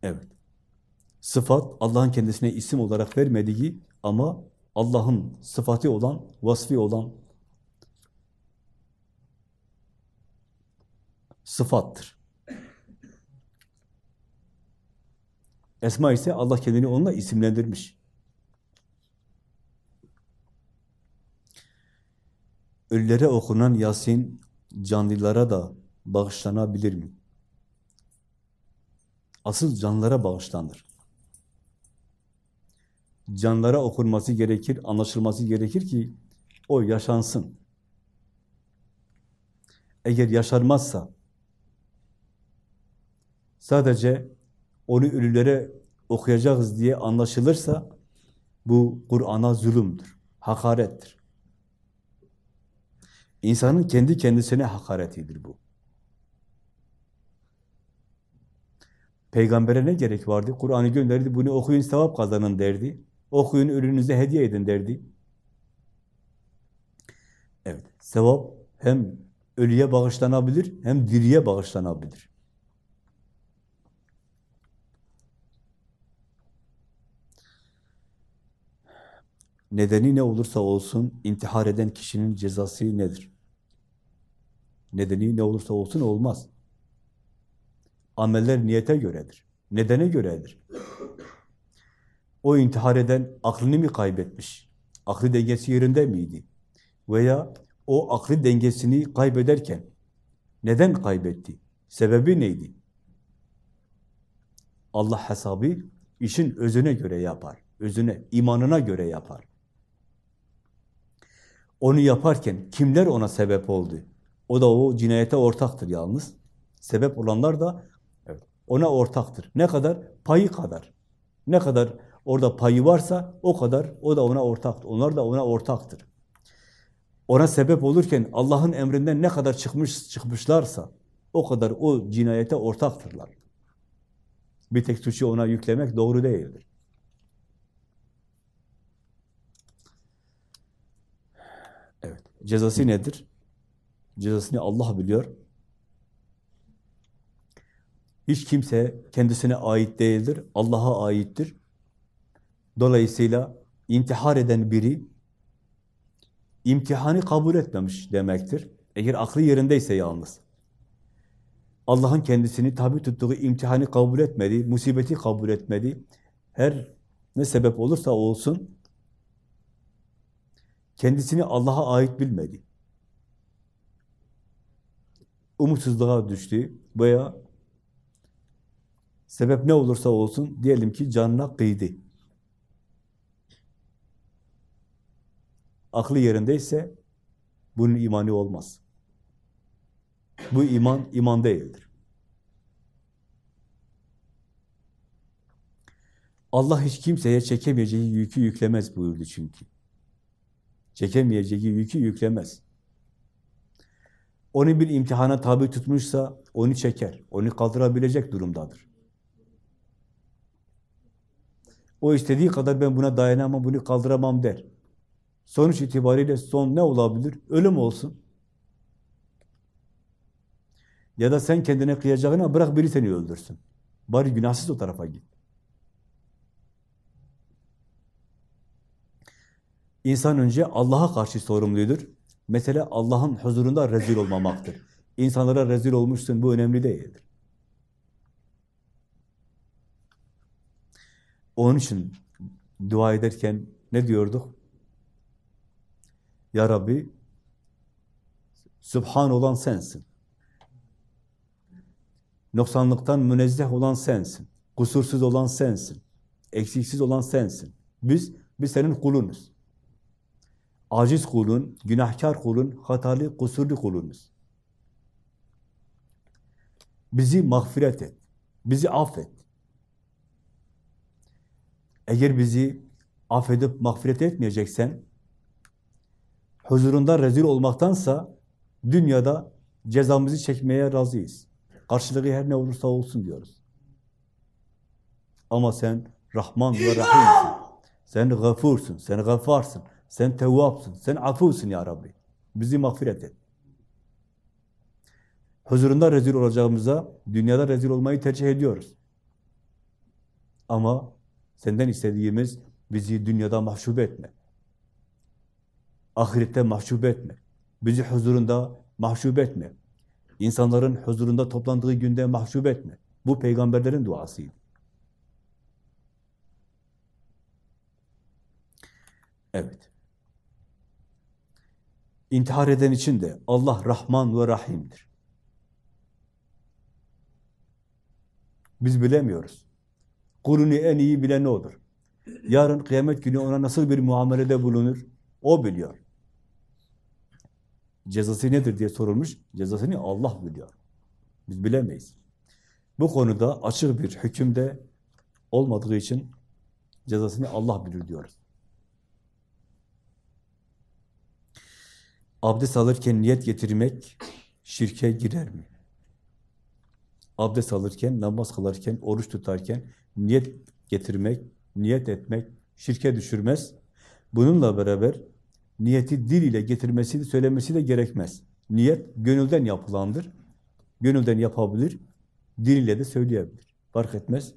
Evet. Sıfat, Allah'ın kendisine isim olarak vermediği ama Allah'ın sıfatı olan, vasfi olan sıfattır. Esma ise Allah kendini onunla isimlendirmiş. Ölülere okunan Yasin canlılara da bağışlanabilir mi? Asıl canlara bağışlanır. Canlara okunması gerekir, anlaşılması gerekir ki o yaşansın. Eğer yaşarmazsa, sadece onu ölülere okuyacağız diye anlaşılırsa, bu Kur'an'a zulümdür, hakarettir. İnsanın kendi kendisine hakaretidir bu. Peygambere ne gerek vardı? Kur'an'ı gönderdi, bunu okuyun sevap kazanın derdi. Okuyun, ürününüze hediye edin derdi. Evet, sevap hem ölüye bağışlanabilir, hem diriye bağışlanabilir. Nedeni ne olursa olsun, intihar eden kişinin cezası nedir? Nedeni ne olursa olsun olmaz. Ameller niyete göredir. Nedene göredir. O intihar eden aklını mı kaybetmiş? Aklı dengesi yerinde miydi? Veya o aklı dengesini kaybederken neden kaybetti? Sebebi neydi? Allah hesabı işin özüne göre yapar. Özüne, imanına göre yapar. Onu yaparken kimler ona sebep oldu? O da o cinayete ortaktır yalnız. Sebep olanlar da ona ortaktır. Ne kadar? Payı kadar. Ne kadar orada payı varsa o kadar o da ona ortaktır. Onlar da ona ortaktır. Ona sebep olurken Allah'ın emrinden ne kadar çıkmış çıkmışlarsa o kadar o cinayete ortaktırlar. Bir tek suçu ona yüklemek doğru değildir. Evet. Cezası nedir? Cezasını Allah biliyor. Hiç kimse kendisine ait değildir. Allah'a aittir. Dolayısıyla intihar eden biri imtihanı kabul etmemiş demektir. Eğer aklı yerindeyse yalnız. Allah'ın kendisini tabi tuttuğu imtihanı kabul etmedi, musibeti kabul etmedi. Her ne sebep olursa olsun kendisini Allah'a ait bilmedi. Umutsuzluğa düştü veya sebep ne olursa olsun diyelim ki canına kıydı. Aklı yerindeyse bunun imanı olmaz. Bu iman, iman değildir. Allah hiç kimseye çekemeyeceği yükü yüklemez buyurdu çünkü. Çekemeyeceği yükü yüklemez. Onu bir imtihana tabi tutmuşsa onu çeker. Onu kaldırabilecek durumdadır. O istediği kadar ben buna dayanamam, bunu kaldıramam der. Sonuç itibariyle son ne olabilir? Ölüm olsun. Ya da sen kendine kıyacağına bırak biri seni öldürsün. Bari günahsız o tarafa git. İnsan önce Allah'a karşı sorumludur. Mesela Allah'ın huzurunda rezil olmamaktır. İnsanlara rezil olmuşsun, bu önemli değildir. Onun için dua ederken ne diyorduk? Ya Rabbi, Sübhan olan sensin. Noksanlıktan münezzeh olan sensin. Kusursuz olan sensin. Eksiksiz olan sensin. Biz, biz senin kulunuz. Aciz kulun, günahkar kulun, hatalı, kusurlu kulunuz. Bizi mağfiret et. Bizi affet. Eğer bizi affedip mağfiret etmeyeceksen, huzurunda rezil olmaktansa dünyada cezamızı çekmeye razıyız. Karşılığı her ne olursa olsun diyoruz. Ama sen Rahman ve Rahim'sin. Sen gafursun, sen gafarsın, sen tevvapsın, sen afusun ya Rabbi. Bizi mağfiret et. Huzurunda rezil olacağımıza dünyada rezil olmayı tercih ediyoruz. Ama senden istediğimiz bizi dünyada mahcup etme. Ahirette mahcup etme. Bizi huzurunda mahcup etme. İnsanların huzurunda toplandığı günde mahcup etme. Bu peygamberlerin duasıydı. Evet. İntihar eden için de Allah Rahman ve Rahim'dir. Biz bilemiyoruz. Kulunu en iyi bilen O'dur. Yarın kıyamet günü ona nasıl bir muamelede bulunur? O biliyor. Cezası nedir diye sorulmuş. Cezasını Allah biliyor. Biz bilemeyiz. Bu konuda açık bir hükümde olmadığı için cezasını Allah bilir diyoruz. Abdest alırken niyet getirmek şirke girer mi? Abdest alırken, namaz kılarken, oruç tutarken niyet getirmek, niyet etmek şirke düşürmez. Bununla beraber niyeti dil ile getirmesi, söylemesi de gerekmez. Niyet gönülden yapılandır. Gönülden yapabilir, dil ile de söyleyebilir. Fark etmez.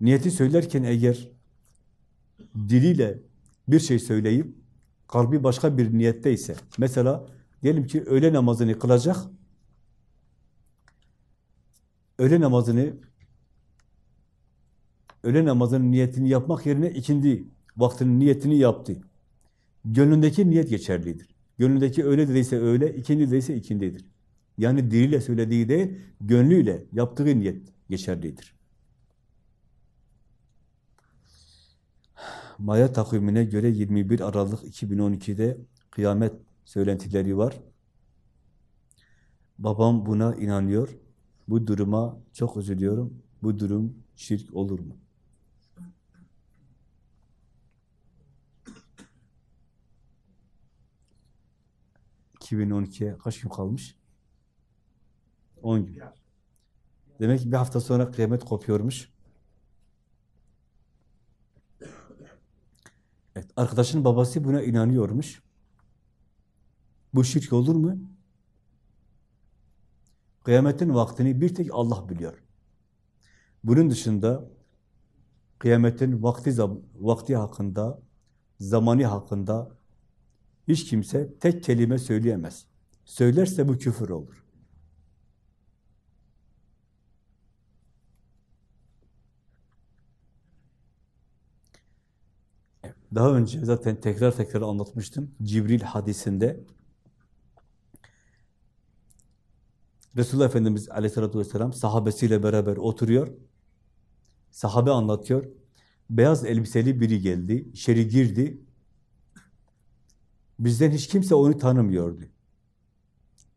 Niyeti söylerken eğer diliyle bir şey söyleyip kalbi başka bir niyetteyse, mesela diyelim ki öğle namazını kılacak, öğle namazını öğle namazının niyetini yapmak yerine ikindi vaktinin niyetini yaptı. Gönlündeki niyet geçerlidir. Gönlündeki öğle dediyse öğle, ikindi dediyse ikindidir. Yani diliyle söylediği değil, gönlüyle yaptığı niyet geçerlidir. Maya takvimine göre 21 Aralık 2012'de kıyamet söylentileri var. Babam buna inanıyor. Bu duruma çok üzülüyorum. Bu durum şirk olur mu? ...2012'ye kaç gün kalmış? 10 gün. Demek ki bir hafta sonra kıyamet kopuyormuş. Evet, arkadaşın babası buna inanıyormuş. Bu şirk olur mu? Kıyametin vaktini bir tek Allah biliyor. Bunun dışında kıyametin vakti vakti hakkında, zamanı hakkında hiç kimse tek kelime söyleyemez. Söylerse bu küfür olur. Daha önce zaten tekrar tekrar anlatmıştım. Cibril hadisinde Resulullah Efendimiz aleyhissalatü vesselam sahabesiyle beraber oturuyor. Sahabe anlatıyor. Beyaz elbiseli biri geldi, içeri girdi. Bizden hiç kimse onu tanımıyordu.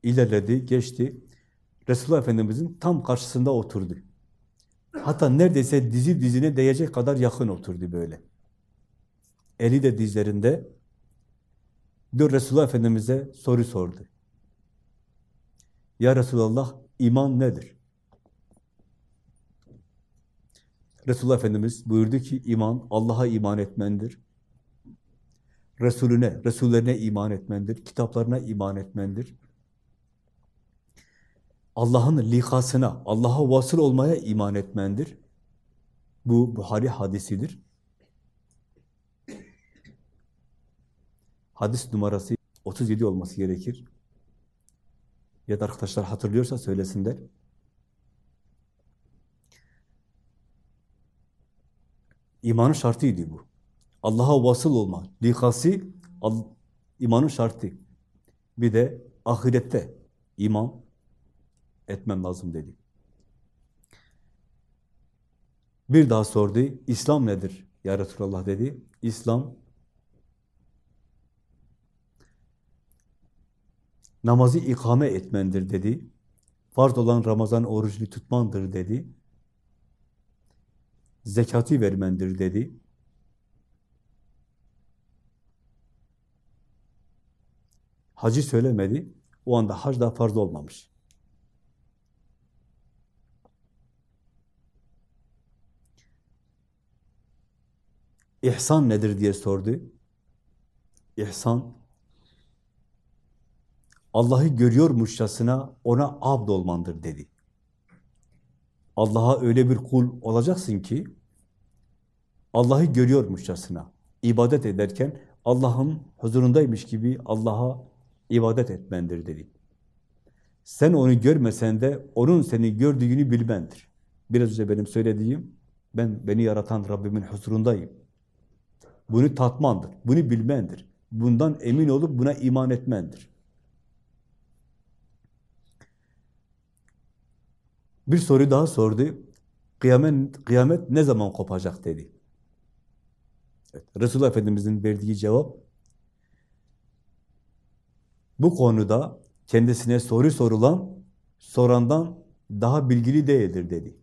İlerledi, geçti. Resulullah Efendimiz'in tam karşısında oturdu. Hatta neredeyse dizi dizine değecek kadar yakın oturdu böyle. Eli de dizlerinde. Dur Resulullah Efendimiz'e soru sordu. Ya Resulallah iman nedir? Resulullah Efendimiz buyurdu ki iman Allah'a iman etmendir. Resulüne, Resullerine iman etmendir. Kitaplarına iman etmendir. Allah'ın likasına, Allah'a vasıl olmaya iman etmendir. Bu Buhari hadisidir. Hadis numarası 37 olması gerekir. Ya da arkadaşlar hatırlıyorsa söylesinler. İmanın şartıydı bu. Allah'a vasıl olma, likası imanın şartı. Bir de ahirette iman etmem lazım dedi. Bir daha sordu, İslam nedir? Ya Resulallah dedi. İslam, namazı ikame etmendir dedi. Farz olan Ramazan orucunu tutmandır dedi. Zekatı vermendir dedi. Hacı söylemedi. O anda hac da farz olmamış. İhsan nedir diye sordu. İhsan, Allah'ı görüyormuşçasına ona abd olmandır dedi. Allah'a öyle bir kul olacaksın ki, Allah'ı görüyormuşçasına, ibadet ederken Allah'ın huzurundaymış gibi Allah'a ibadet etmendir dedi. Sen onu görmesen de onun seni gördüğünü bilmendir. Biraz önce benim söylediğim, ben beni yaratan Rabbimin huzurundayım. Bunu tatmandır, bunu bilmendir. Bundan emin olup buna iman etmendir. Bir soru daha sordu. Kıyamet, kıyamet ne zaman kopacak dedi. Evet, Resulullah Efendimiz'in verdiği cevap bu konuda kendisine soru sorulan sorandan daha bilgili değildir dedi.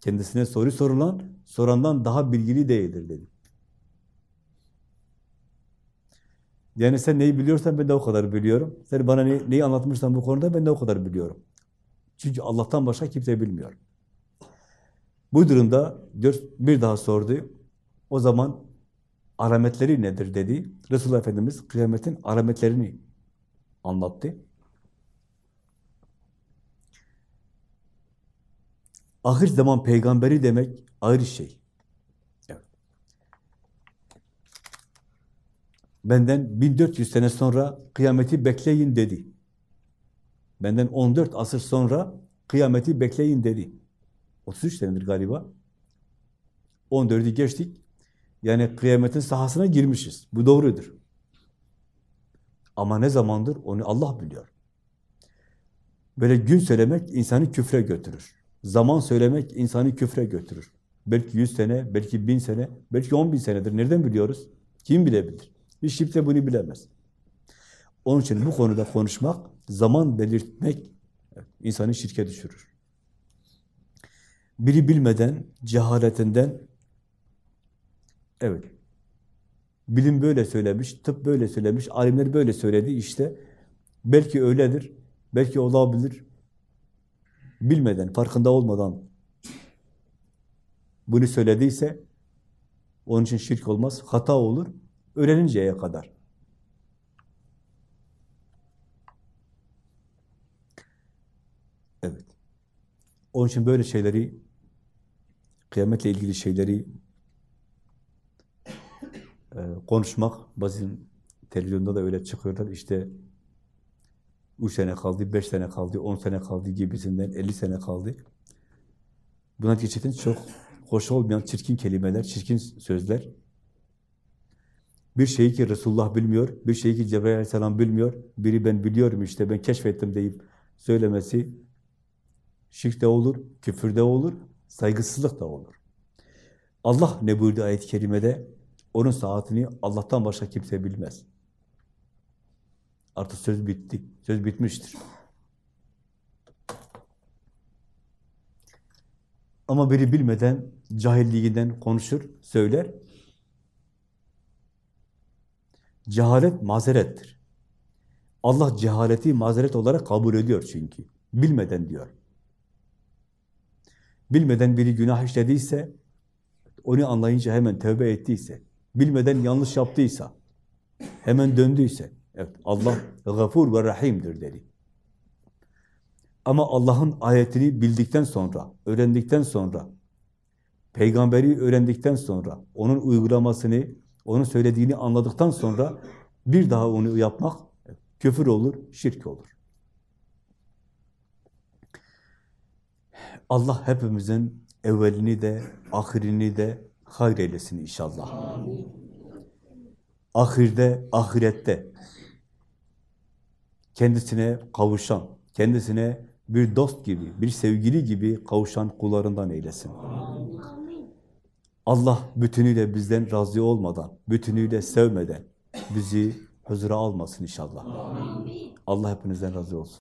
Kendisine soru sorulan sorandan daha bilgili değildir dedi. Yani sen neyi biliyorsan ben de o kadar biliyorum. Sen bana ne, neyi anlatmışsan bu konuda ben de o kadar biliyorum. Çünkü Allah'tan başka kimse bilmiyor. Bu durumda bir daha sordu. O zaman alametleri nedir dedi. Resulullah Efendimiz kıyametin alametlerini anlattı. Ahir zaman peygamberi demek ayrı şey. Benden 1400 sene sonra kıyameti bekleyin dedi. Benden 14 asır sonra kıyameti bekleyin dedi. 33 senedir galiba. 14'ü geçtik. Yani kıyametin sahasına girmişiz. Bu doğrudur. Ama ne zamandır onu Allah biliyor. Böyle gün söylemek insanı küfre götürür. Zaman söylemek insanı küfre götürür. Belki yüz sene, belki bin sene, belki on bin senedir. Nereden biliyoruz? Kim bilebilir? Hiç kimse bunu bilemez. Onun için bu konuda konuşmak, zaman belirtmek insanı şirke düşürür. Biri bilmeden, cehaletinden, evet, bilim böyle söylemiş, tıp böyle söylemiş, alimler böyle söyledi işte, belki öyledir, belki olabilir, bilmeden, farkında olmadan bunu söylediyse, onun için şirk olmaz, hata olur, öğreninceye kadar. Evet. Onun için böyle şeyleri, kıyametle ilgili şeyleri e, konuşmak, bazen televizyonda da öyle çıkıyorlar, işte üç sene kaldı, beş sene kaldı, on sene kaldı gibisinden, elli sene kaldı. Buna gerçekten çok hoş olmayan çirkin kelimeler, çirkin sözler. Bir şeyi ki Resulullah bilmiyor, bir şeyi ki Cebrail aleyhisselam bilmiyor, biri ben biliyorum işte, ben keşfettim deyip söylemesi şirk de olur, küfür de olur, saygısızlık da olur. Allah ne buyurdu ayet-i kerimede? Onun saatini Allah'tan başka kimse bilmez. Artık söz bitti. Söz bitmiştir. Ama biri bilmeden, cahilliğinden konuşur, söyler. Cehalet mazerettir. Allah cehaleti mazeret olarak kabul ediyor çünkü. Bilmeden diyor. Bilmeden biri günah işlediyse, onu anlayınca hemen tövbe ettiyse, bilmeden yanlış yaptıysa, hemen döndüyse, evet Allah gafur ve rahimdir dedi. Ama Allah'ın ayetini bildikten sonra, öğrendikten sonra, peygamberi öğrendikten sonra, onun uygulamasını, onun söylediğini anladıktan sonra bir daha onu yapmak küfür olur, şirk olur. Allah hepimizin evvelini de, ahirini de hayır eylesin inşallah. Ahirde, ahirette kendisine kavuşan, kendisine bir dost gibi, bir sevgili gibi kavuşan kullarından eylesin. Allah bütünüyle bizden razı olmadan, bütünüyle sevmeden bizi huzura almasın inşallah. Allah hepinizden razı olsun.